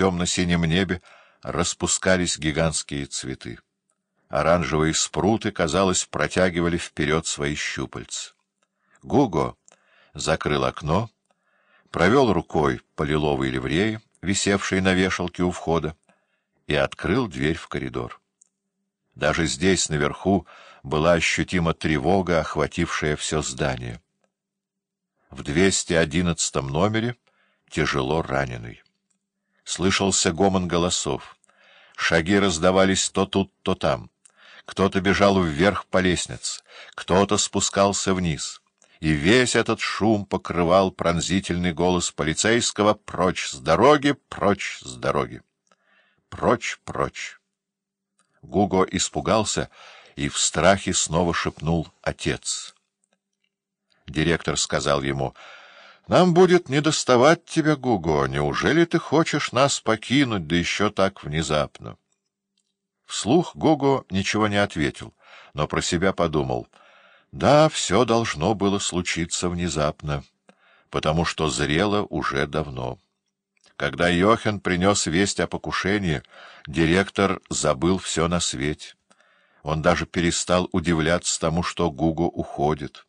темно-синем небе распускались гигантские цветы. Оранжевые спруты, казалось, протягивали вперед свои щупальца. Гуго закрыл окно, провел рукой по лиловой ливреи, висевшей на вешалке у входа, и открыл дверь в коридор. Даже здесь, наверху, была ощутима тревога, охватившая все здание. В 211 номере тяжело раненый. Слышался гомон голосов. Шаги раздавались то тут, то там. Кто-то бежал вверх по лестнице, кто-то спускался вниз. И весь этот шум покрывал пронзительный голос полицейского «Прочь с дороги! Прочь с дороги!» «Прочь, прочь!» Гуго испугался и в страхе снова шепнул «Отец». Директор сказал ему «Нам будет недоставать тебя, Гуго. Неужели ты хочешь нас покинуть, да еще так внезапно?» Вслух Гого ничего не ответил, но про себя подумал. Да, все должно было случиться внезапно, потому что зрело уже давно. Когда Йохен принес весть о покушении, директор забыл все на свете. Он даже перестал удивляться тому, что Гуго уходит.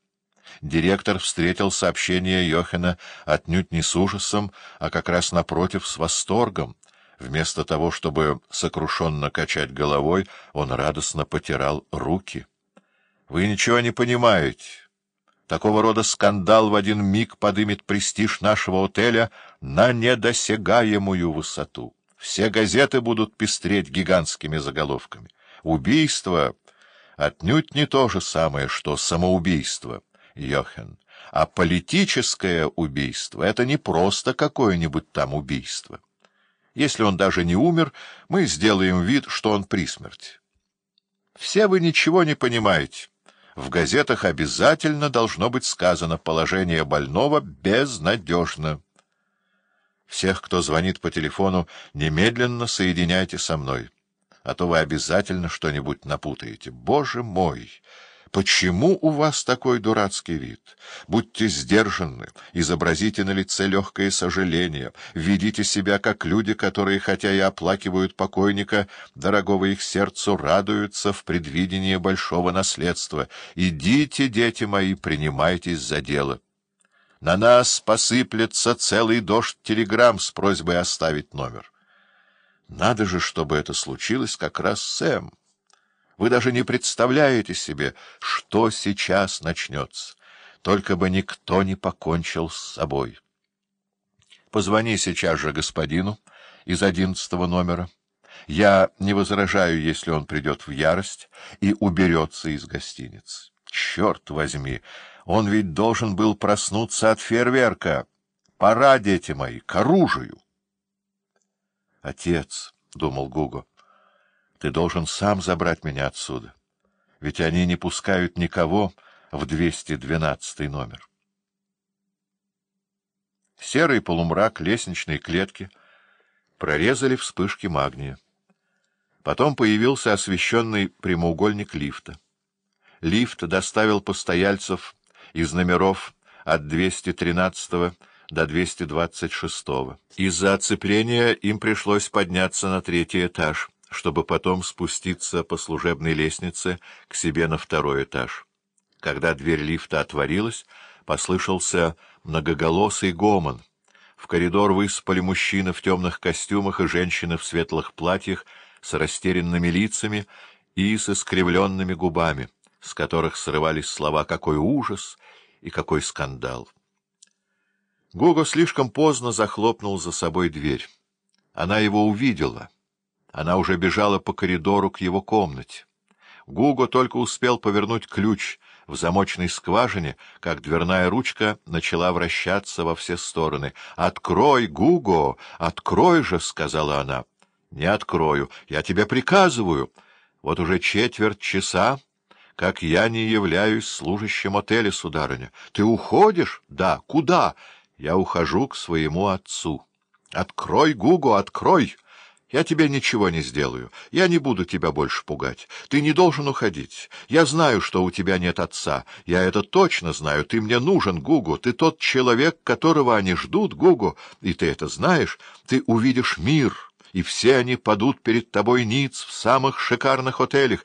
Директор встретил сообщение Йохена отнюдь не с ужасом, а как раз напротив с восторгом. Вместо того, чтобы сокрушенно качать головой, он радостно потирал руки. — Вы ничего не понимаете. Такого рода скандал в один миг подымет престиж нашего отеля на недосягаемую высоту. Все газеты будут пестреть гигантскими заголовками. Убийство отнюдь не то же самое, что самоубийство, Йохен. А политическое убийство — это не просто какое-нибудь там убийство. Если он даже не умер, мы сделаем вид, что он при смерти. Все вы ничего не понимаете. В газетах обязательно должно быть сказано «положение больного безнадежно». Всех, кто звонит по телефону, немедленно соединяйте со мной, а то вы обязательно что-нибудь напутаете. Боже мой! Почему у вас такой дурацкий вид? Будьте сдержанны, изобразите на лице легкое сожаление, ведите себя как люди, которые, хотя и оплакивают покойника, дорогого их сердцу, радуются в предвидении большого наследства. Идите, дети мои, принимайтесь за дело. На нас посыплется целый дождь телеграмм с просьбой оставить номер. Надо же, чтобы это случилось как раз Сэм. Вы даже не представляете себе, что сейчас начнется. Только бы никто не покончил с собой. Позвони сейчас же господину из одиннадцатого номера. Я не возражаю, если он придет в ярость и уберется из гостиницы. Черт возьми, он ведь должен был проснуться от фейерверка. Пора, дети мои, к оружию. — Отец, — думал Гуго, ты должен сам забрать меня отсюда. Ведь они не пускают никого в 212 номер. Серый полумрак лестничной клетки прорезали вспышки магния. Потом появился освещенный прямоугольник лифта. Лифт доставил постояльцев из номеров от 213 до 226. Из-за оцепления им пришлось подняться на третий этаж — чтобы потом спуститься по служебной лестнице к себе на второй этаж. Когда дверь лифта отворилась, послышался многоголосый гомон. В коридор высыпали мужчины в темных костюмах и женщины в светлых платьях с растерянными лицами и с искривленными губами, с которых срывались слова «какой ужас» и «какой скандал». Гуго слишком поздно захлопнул за собой дверь. Она его увидела — она уже бежала по коридору к его комнате. Гуго только успел повернуть ключ в замочной скважине, как дверная ручка начала вращаться во все стороны. «Открой, Гуго! Открой же!» — сказала она. «Не открою. Я тебе приказываю. Вот уже четверть часа, как я не являюсь служащим отеля, сударыня. Ты уходишь? Да. Куда? Я ухожу к своему отцу. Открой, Гуго, открой!» Я тебе ничего не сделаю. Я не буду тебя больше пугать. Ты не должен уходить. Я знаю, что у тебя нет отца. Я это точно знаю. Ты мне нужен, Гугу. Ты тот человек, которого они ждут, Гугу. И ты это знаешь. Ты увидишь мир, и все они падут перед тобой ниц в самых шикарных отелях.